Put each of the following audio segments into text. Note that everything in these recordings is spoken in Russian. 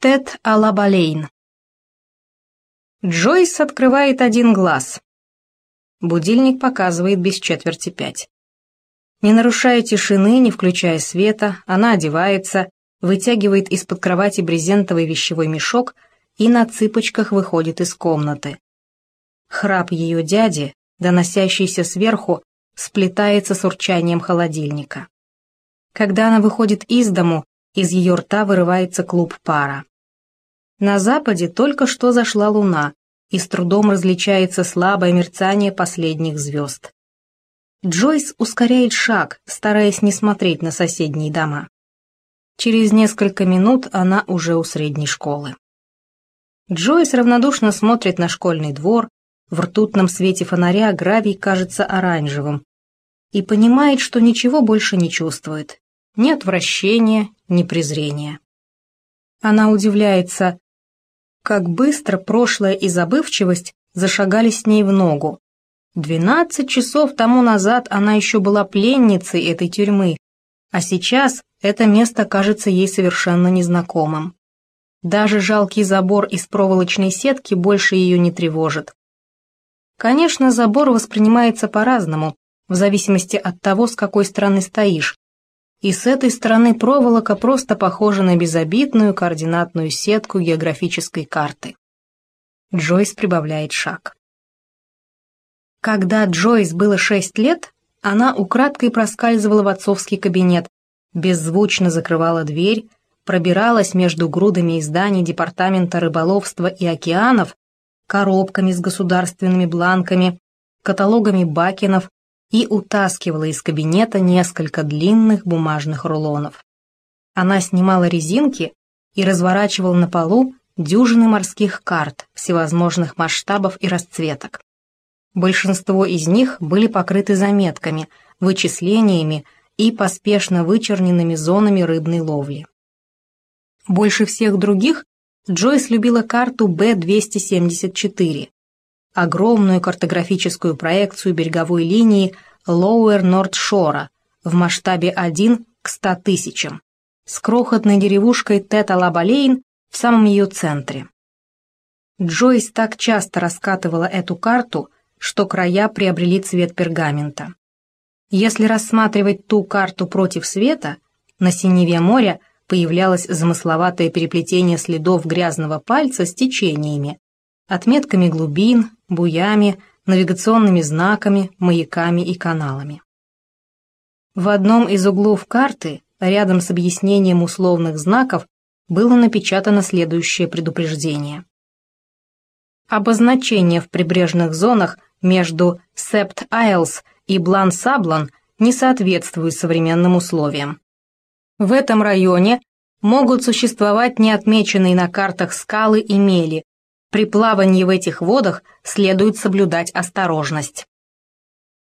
Тет Алабалейн. Джойс открывает один глаз. Будильник показывает без четверти пять. Не нарушая тишины, не включая света, она одевается, вытягивает из-под кровати брезентовый вещевой мешок и на цыпочках выходит из комнаты. Храп ее дяди, доносящийся сверху, сплетается с урчанием холодильника. Когда она выходит из дому, из ее рта вырывается клуб пара. На западе только что зашла луна, и с трудом различается слабое мерцание последних звезд. Джойс ускоряет шаг, стараясь не смотреть на соседние дома. Через несколько минут она уже у средней школы. Джойс равнодушно смотрит на школьный двор, в ртутном свете фонаря гравий кажется оранжевым, и понимает, что ничего больше не чувствует, ни отвращения, ни презрения. Она удивляется, как быстро прошлое и забывчивость зашагали с ней в ногу. Двенадцать часов тому назад она еще была пленницей этой тюрьмы, а сейчас это место кажется ей совершенно незнакомым. Даже жалкий забор из проволочной сетки больше ее не тревожит. Конечно, забор воспринимается по-разному, в зависимости от того, с какой стороны стоишь, и с этой стороны проволока просто похожа на безобидную координатную сетку географической карты. Джойс прибавляет шаг. Когда Джойс было шесть лет, она украдкой проскальзывала в отцовский кабинет, беззвучно закрывала дверь, пробиралась между грудами изданий Департамента рыболовства и океанов, коробками с государственными бланками, каталогами Бакенов и утаскивала из кабинета несколько длинных бумажных рулонов. Она снимала резинки и разворачивала на полу дюжины морских карт всевозможных масштабов и расцветок. Большинство из них были покрыты заметками, вычислениями и поспешно вычерненными зонами рыбной ловли. Больше всех других Джойс любила карту Б-274, огромную картографическую проекцию береговой линии Shore в масштабе 1 к 100 тысячам, с крохотной деревушкой Тета-Лабалейн в самом ее центре. Джойс так часто раскатывала эту карту, что края приобрели цвет пергамента. Если рассматривать ту карту против света, на синеве моря появлялось замысловатое переплетение следов грязного пальца с течениями, отметками глубин, буями, навигационными знаками, маяками и каналами. В одном из углов карты, рядом с объяснением условных знаков, было напечатано следующее предупреждение. Обозначения в прибрежных зонах между Септ-Айлс и Блан-Саблан не соответствуют современным условиям. В этом районе могут существовать неотмеченные на картах скалы и мели, при плавании в этих водах следует соблюдать осторожность.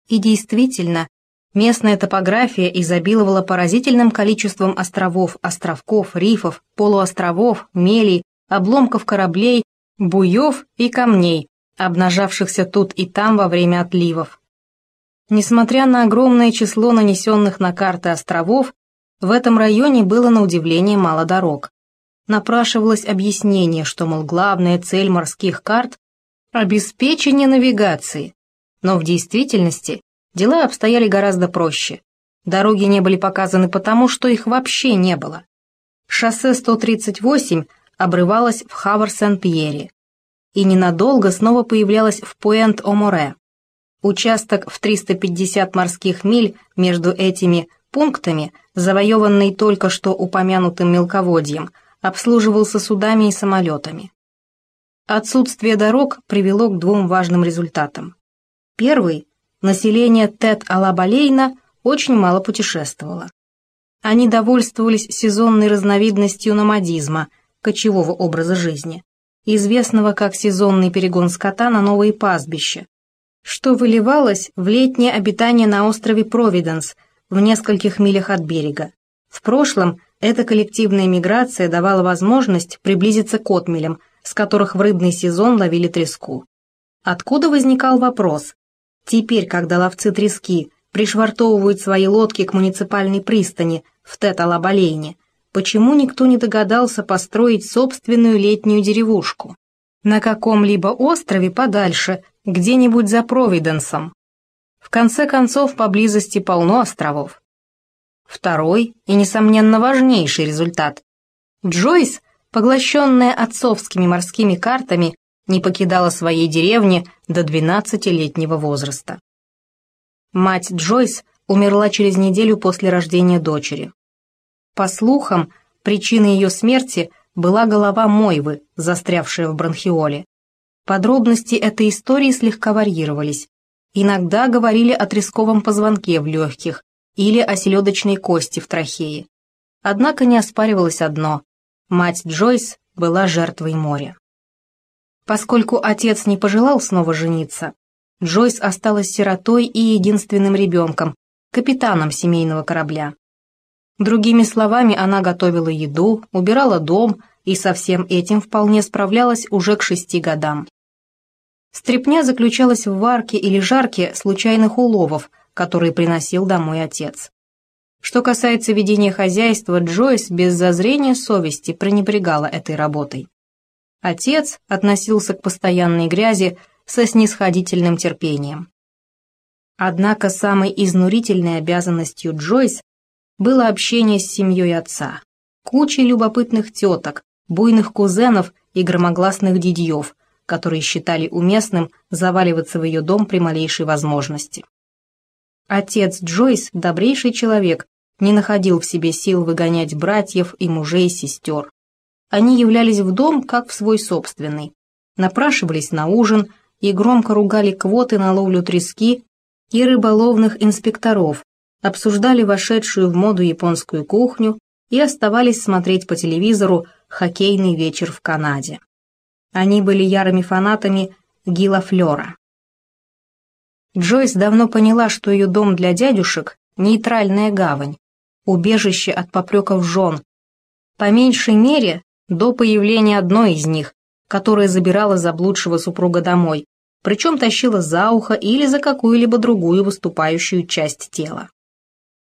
И действительно, местная топография изобиловала поразительным количеством островов, островков, рифов, полуостровов, мелей, обломков кораблей, буев и камней, обнажавшихся тут и там во время отливов. Несмотря на огромное число нанесенных на карты островов, в этом районе было на удивление мало дорог напрашивалось объяснение, что, мол, главная цель морских карт – обеспечение навигации. Но в действительности дела обстояли гораздо проще. Дороги не были показаны потому, что их вообще не было. Шоссе 138 обрывалось в Хавар-Сен-Пьере и ненадолго снова появлялось в Пуэнт-О-Море. Участок в 350 морских миль между этими пунктами, завоеванный только что упомянутым мелководьем – обслуживался судами и самолетами. Отсутствие дорог привело к двум важным результатам. Первый – население Тет-Алабалейна очень мало путешествовало. Они довольствовались сезонной разновидностью номадизма, кочевого образа жизни, известного как сезонный перегон скота на новые пастбища, что выливалось в летнее обитание на острове Провиденс в нескольких милях от берега. В прошлом эта коллективная миграция давала возможность приблизиться к отмелям, с которых в рыбный сезон ловили треску. Откуда возникал вопрос? Теперь, когда ловцы трески пришвартовывают свои лодки к муниципальной пристани в Тет-Алабалейне, почему никто не догадался построить собственную летнюю деревушку на каком-либо острове подальше, где-нибудь за Провиденсом. В конце концов, поблизости полно островов. Второй и, несомненно, важнейший результат. Джойс, поглощенная отцовскими морскими картами, не покидала своей деревни до 12-летнего возраста. Мать Джойс умерла через неделю после рождения дочери. По слухам, причиной ее смерти была голова Мойвы, застрявшая в бронхиоле. Подробности этой истории слегка варьировались. Иногда говорили о тресковом позвонке в легких или о селедочной кости в трахее. Однако не оспаривалось одно – мать Джойс была жертвой моря. Поскольку отец не пожелал снова жениться, Джойс осталась сиротой и единственным ребенком, капитаном семейного корабля. Другими словами, она готовила еду, убирала дом и со всем этим вполне справлялась уже к шести годам. Стрепня заключалась в варке или жарке случайных уловов, которые приносил домой отец. Что касается ведения хозяйства, Джойс без зазрения совести пренебрегала этой работой. Отец относился к постоянной грязи со снисходительным терпением. Однако самой изнурительной обязанностью Джойс было общение с семьей отца, кучей любопытных теток, буйных кузенов и громогласных дядьев, которые считали уместным заваливаться в ее дом при малейшей возможности. Отец Джойс, добрейший человек, не находил в себе сил выгонять братьев и мужей сестер. Они являлись в дом, как в свой собственный. Напрашивались на ужин и громко ругали квоты на ловлю трески и рыболовных инспекторов, обсуждали вошедшую в моду японскую кухню и оставались смотреть по телевизору хоккейный вечер в Канаде. Они были ярыми фанатами Гила Флера. Джойс давно поняла, что ее дом для дядюшек – нейтральная гавань, убежище от попреков жен, по меньшей мере до появления одной из них, которая забирала заблудшего супруга домой, причем тащила за ухо или за какую-либо другую выступающую часть тела.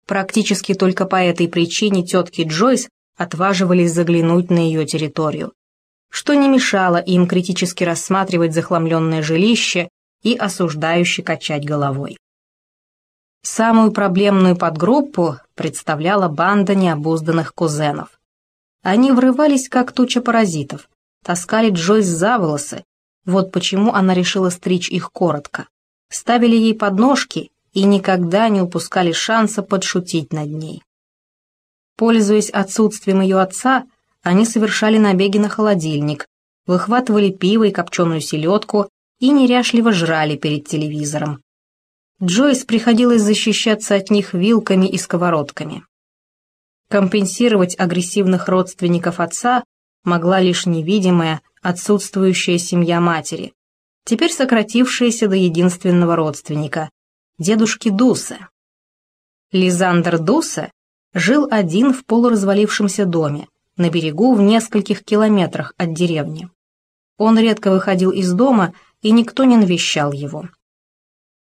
Практически только по этой причине тетки Джойс отваживались заглянуть на ее территорию, что не мешало им критически рассматривать захламленное жилище и осуждающе качать головой. Самую проблемную подгруппу представляла банда необузданных кузенов. Они врывались, как туча паразитов, таскали Джойс за волосы, вот почему она решила стричь их коротко. Ставили ей подножки и никогда не упускали шанса подшутить над ней. Пользуясь отсутствием ее отца, они совершали набеги на холодильник, выхватывали пиво и копченую селедку и неряшливо жрали перед телевизором. Джойс приходилось защищаться от них вилками и сковородками. Компенсировать агрессивных родственников отца могла лишь невидимая, отсутствующая семья матери, теперь сократившаяся до единственного родственника – дедушки Дусе. Лизандр Дусе жил один в полуразвалившемся доме, на берегу в нескольких километрах от деревни. Он редко выходил из дома, и никто не навещал его.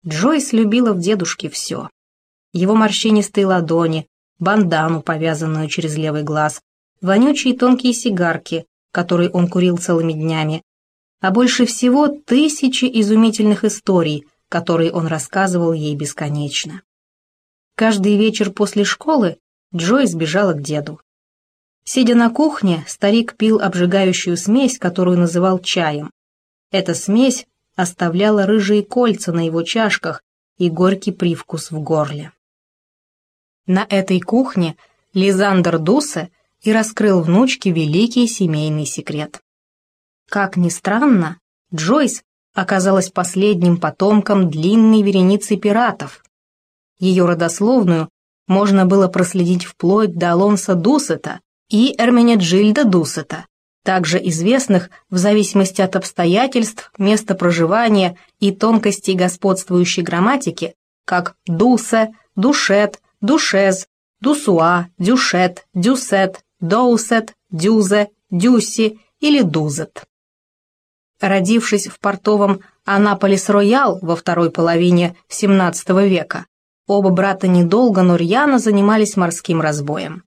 Джойс любила в дедушке все. Его морщинистые ладони, бандану, повязанную через левый глаз, вонючие тонкие сигарки, которые он курил целыми днями, а больше всего тысячи изумительных историй, которые он рассказывал ей бесконечно. Каждый вечер после школы Джой сбежала к деду. Сидя на кухне, старик пил обжигающую смесь, которую называл чаем. Эта смесь оставляла рыжие кольца на его чашках и горький привкус в горле. На этой кухне Лизандр Дусе и раскрыл внучке великий семейный секрет. Как ни странно, Джойс оказалась последним потомком длинной вереницы пиратов. Ее родословную можно было проследить вплоть до Алонса Дусета и Эрменеджильда Дусета, также известных в зависимости от обстоятельств, места проживания и тонкостей господствующей грамматики, как Дусе, Душет, Душез, Дусуа, Дюшет, Дюсет, Доусет, Дюзе, Дюси или Дузет. Родившись в портовом Анаполис-Роял во второй половине XVII века, оба брата недолго, но рьяно занимались морским разбоем.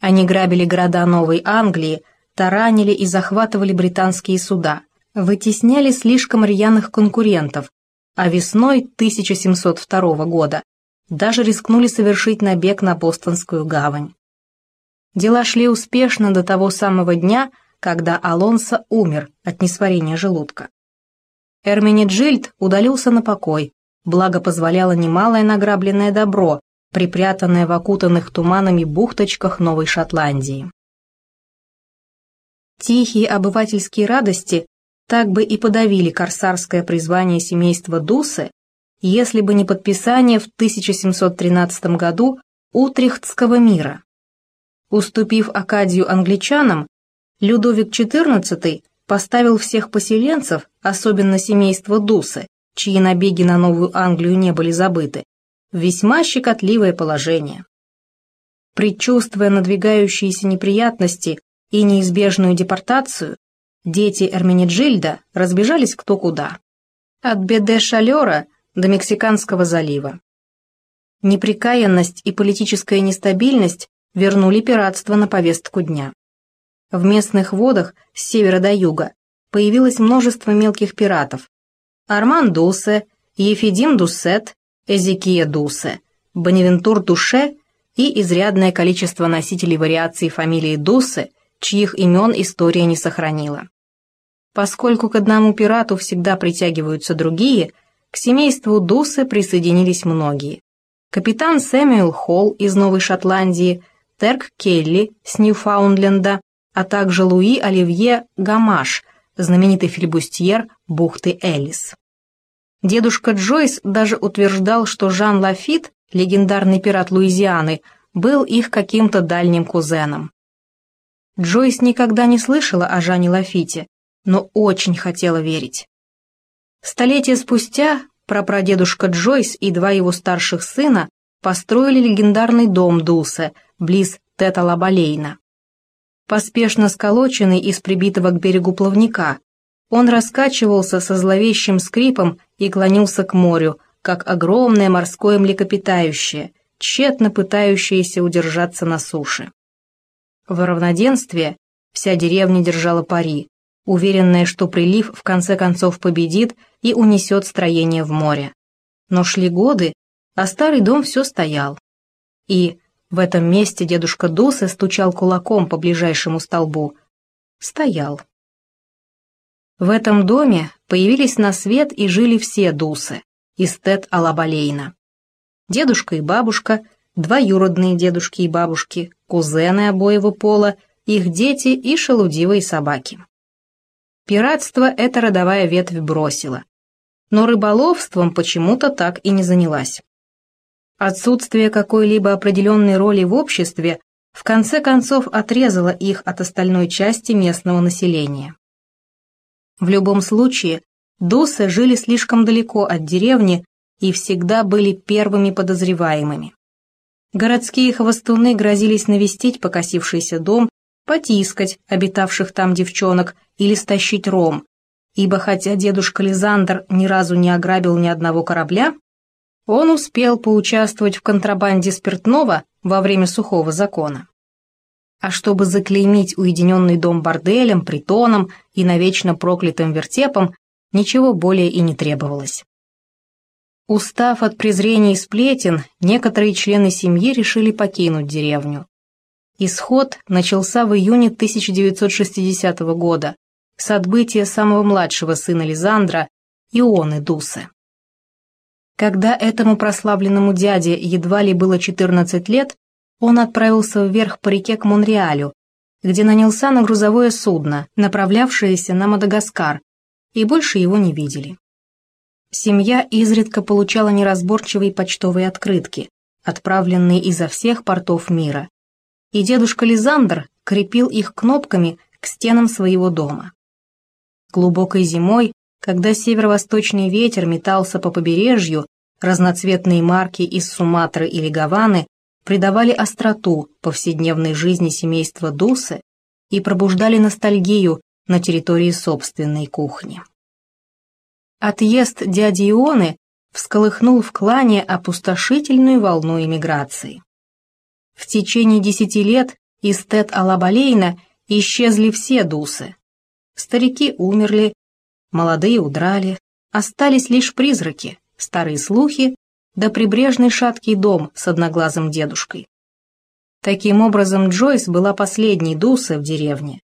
Они грабили города Новой Англии, таранили и захватывали британские суда, вытесняли слишком рьяных конкурентов, а весной 1702 года даже рискнули совершить набег на Бостонскую гавань. Дела шли успешно до того самого дня, когда Алонсо умер от несварения желудка. Эрмини удалился на покой, благо позволяло немалое награбленное добро, припрятанное в окутанных туманами бухточках Новой Шотландии. Тихие обывательские радости так бы и подавили корсарское призвание семейства Дусы, если бы не подписание в 1713 году Утрехтского мира. Уступив Акадию англичанам, Людовик XIV поставил всех поселенцев, особенно семейство Дусы, чьи набеги на Новую Англию не были забыты, весьма щекотливое положение. Предчувствуя надвигающиеся неприятности и неизбежную депортацию, дети Эрмениджильда разбежались кто куда. От Беде-Шалера до Мексиканского залива. Неприкаянность и политическая нестабильность вернули пиратство на повестку дня. В местных водах с севера до юга появилось множество мелких пиратов. Арман Дусе, Ефидим Дуссет, Эзекия Дусе, Бонавентур Душе и изрядное количество носителей вариаций фамилии Дусе, чьих имен история не сохранила. Поскольку к одному пирату всегда притягиваются другие, к семейству Дусе присоединились многие. Капитан Сэмюэл Холл из Новой Шотландии, Терк Келли с Ньюфаундленда, а также Луи Оливье Гамаш, знаменитый флибустьер бухты Элис. Дедушка Джойс даже утверждал, что Жан Лафит, легендарный пират Луизианы, был их каким-то дальним кузеном. Джойс никогда не слышала о Жане Лафите, но очень хотела верить. Столетия спустя прапрадедушка Джойс и два его старших сына построили легендарный дом Дулсе, близ Тета-Лабалейна. Поспешно сколоченный из прибитого к берегу плавника, он раскачивался со зловещим скрипом и клонился к морю, как огромное морское млекопитающее, тщетно пытающееся удержаться на суше. В равноденствие вся деревня держала пари, уверенная, что прилив в конце концов победит и унесет строение в море. Но шли годы, а старый дом все стоял. И в этом месте дедушка Дуса стучал кулаком по ближайшему столбу. Стоял. В этом доме появились на свет и жили все дусы из Тет-Алабалейна. Дедушка и бабушка, двоюродные дедушки и бабушки, кузены обоего пола, их дети и шелудивые собаки. Пиратство эта родовая ветвь бросила, но рыболовством почему-то так и не занялась. Отсутствие какой-либо определенной роли в обществе в конце концов отрезало их от остальной части местного населения. В любом случае, дусы жили слишком далеко от деревни и всегда были первыми подозреваемыми. Городские хвостуны грозились навестить покосившийся дом, потискать обитавших там девчонок или стащить ром, ибо хотя дедушка Лизандр ни разу не ограбил ни одного корабля, он успел поучаствовать в контрабанде спиртного во время сухого закона а чтобы заклеймить уединенный дом борделем, притоном и навечно проклятым вертепом, ничего более и не требовалось. Устав от презрений и сплетен, некоторые члены семьи решили покинуть деревню. Исход начался в июне 1960 года с отбытия самого младшего сына Лизандра, Ионы Дусы. Когда этому прославленному дяде едва ли было 14 лет, он отправился вверх по реке к Монреалю, где нанялся на грузовое судно, направлявшееся на Мадагаскар, и больше его не видели. Семья изредка получала неразборчивые почтовые открытки, отправленные изо всех портов мира, и дедушка Лизандр крепил их кнопками к стенам своего дома. Глубокой зимой, когда северо-восточный ветер метался по побережью, разноцветные марки из Суматры или Гаваны придавали остроту повседневной жизни семейства Дусы и пробуждали ностальгию на территории собственной кухни. Отъезд дяди Ионы всколыхнул в клане опустошительную волну эмиграции. В течение десяти лет Из Тет-Алабалейна исчезли все дусы. Старики умерли, молодые удрали, остались лишь призраки, старые слухи да прибрежный шаткий дом с одноглазым дедушкой. Таким образом, Джойс была последней Дусой в деревне.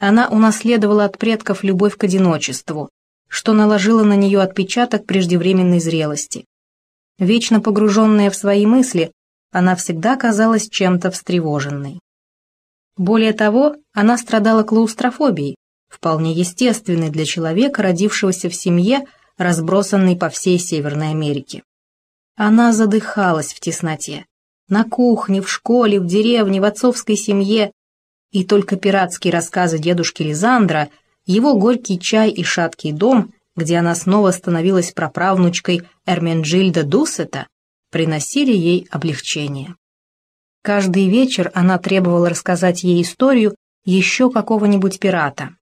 Она унаследовала от предков любовь к одиночеству, что наложило на нее отпечаток преждевременной зрелости. Вечно погруженная в свои мысли, она всегда казалась чем-то встревоженной. Более того, она страдала клаустрофобией, вполне естественной для человека, родившегося в семье, разбросанной по всей Северной Америке. Она задыхалась в тесноте. На кухне, в школе, в деревне, в отцовской семье. И только пиратские рассказы дедушки Лизандра, его горький чай и шаткий дом, где она снова становилась праправнучкой Эрменджильда Дуссета, приносили ей облегчение. Каждый вечер она требовала рассказать ей историю еще какого-нибудь пирата.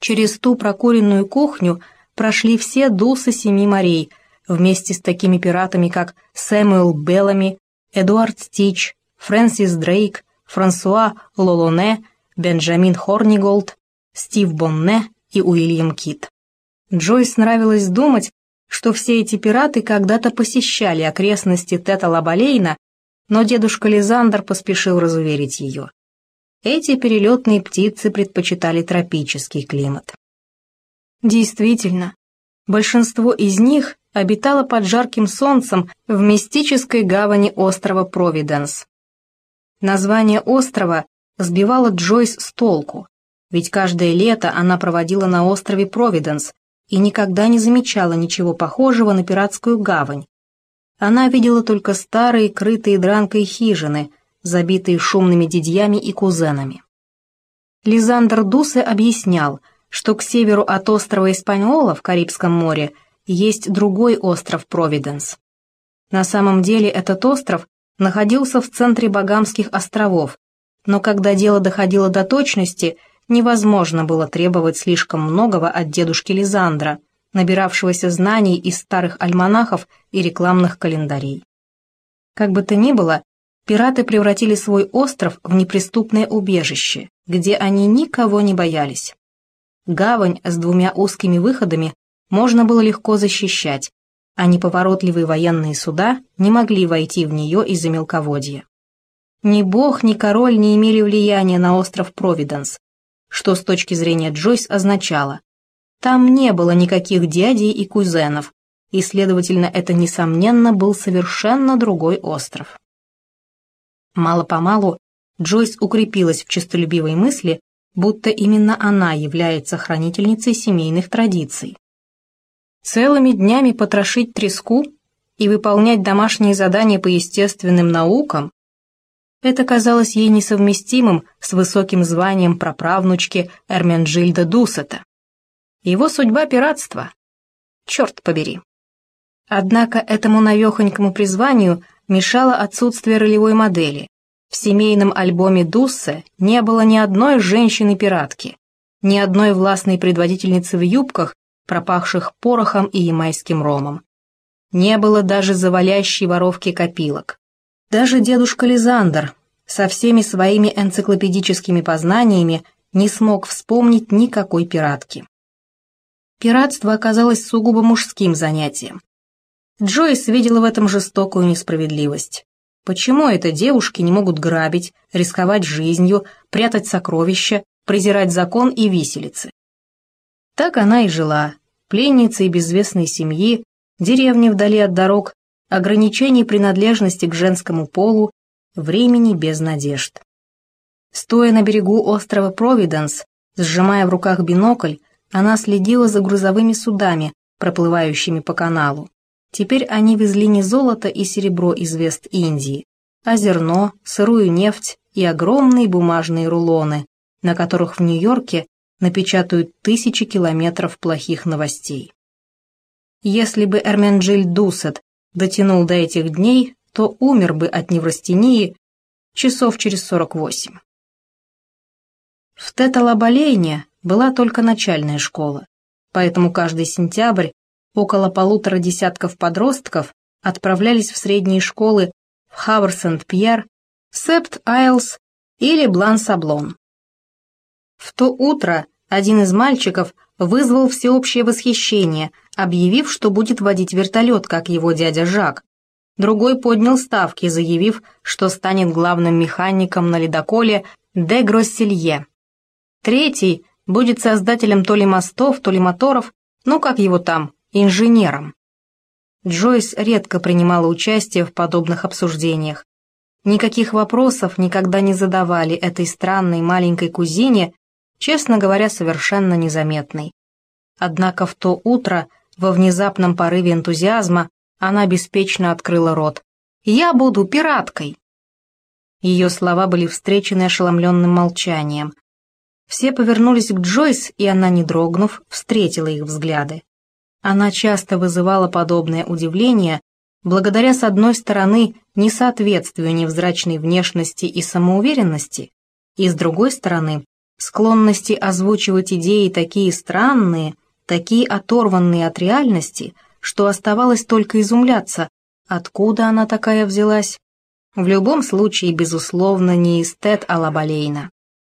Через ту прокуренную кухню прошли все дусы семи морей, вместе с такими пиратами, как Сэмюэл Беллами, Эдуард Стич, Фрэнсис Дрейк, Франсуа Лолоне, Бенджамин Хорниголд, Стив Бонне и Уильям Кит. Джойс нравилось думать, что все эти пираты когда-то посещали окрестности Тета-Лабалейна, но дедушка Лизандр поспешил разуверить ее. Эти перелетные птицы предпочитали тропический климат. Действительно, большинство из них обитало под жарким солнцем в мистической гавани острова Провиденс. Название острова сбивало Джойс с толку, ведь каждое лето она проводила на острове Провиденс и никогда не замечала ничего похожего на пиратскую гавань. Она видела только старые, крытые дранкой хижины, забитые шумными дядьями и кузенами. Лизандр Дусе объяснял, что к северу от острова Испаньола в Карибском море есть другой остров Провиденс. На самом деле этот остров находился в центре Багамских островов, но когда дело доходило до точности, невозможно было требовать слишком многого от дедушки Лизандра, набиравшегося знаний из старых альманахов и рекламных календарей. Как бы то ни было, пираты превратили свой остров в неприступное убежище, где они никого не боялись. Гавань с двумя узкими выходами можно было легко защищать, а неповоротливые военные суда не могли войти в нее из-за мелководья. Ни бог, ни король не имели влияния на остров Провиденс, что с точки зрения Джойс означало, там не было никаких дядей и кузенов, и, следовательно, это, несомненно, был совершенно другой остров. Мало-помалу Джойс укрепилась в честолюбивой мысли, будто именно она является хранительницей семейных традиций. Целыми днями потрошить треску и выполнять домашние задания по естественным наукам это казалось ей несовместимым с высоким званием праправнучки Эрменджильда Дусета. Его судьба — пиратство. Черт побери. Однако этому навехонькому призванию мешало отсутствие ролевой модели. В семейном альбоме Дуссе не было ни одной женщины-пиратки, ни одной властной предводительницы в юбках пропахших порохом и ямайским ромом. Не было даже завалящей воровки копилок. Даже дедушка Лизандр со всеми своими энциклопедическими познаниями не смог вспомнить никакой пиратки. Пиратство оказалось сугубо мужским занятием. Джойс видела в этом жестокую несправедливость. Почему это девушки не могут грабить, рисковать жизнью, прятать сокровища, презирать закон и виселицы? Так она и жила, пленницей безвестной семьи, деревни вдали от дорог, ограничений принадлежности к женскому полу, времени без надежд. Стоя на берегу острова Провиденс, сжимая в руках бинокль, она следила за грузовыми судами, проплывающими по каналу. Теперь они везли не золото и серебро из Вест-Индии, а зерно, сырую нефть и огромные бумажные рулоны, на которых в Нью-Йорке напечатают тысячи километров плохих новостей. Если бы Эрменджиль Дусет дотянул до этих дней, то умер бы от неврастении часов через 48. В Тет-а-ла-Балейне была только начальная школа, поэтому каждый сентябрь около полутора десятков подростков отправлялись в средние школы в Хавр-Сент-Пьер, Септ-Айлс или Блан-Саблон. В то утро один из мальчиков вызвал всеобщее восхищение, объявив, что будет водить вертолет, как его дядя Жак. Другой поднял ставки, заявив, что станет главным механиком на ледоколе «Де Гросселье». Третий будет создателем то ли мостов, то ли моторов, ну как его там, инженером. Джойс редко принимала участие в подобных обсуждениях. Никаких вопросов никогда не задавали этой странной маленькой кузине, честно говоря, совершенно незаметной. Однако в то утро, во внезапном порыве энтузиазма, она беспечно открыла рот. «Я буду пираткой!» Ее слова были встречены ошеломленным молчанием. Все повернулись к Джойс, и она, не дрогнув, встретила их взгляды. Она часто вызывала подобное удивление, благодаря, с одной стороны, несоответствию невзрачной внешности и самоуверенности, и, с другой стороны, склонности озвучивать идеи такие странные, такие оторванные от реальности, что оставалось только изумляться, откуда она такая взялась. В любом случае, безусловно, не эстет Алабалейна.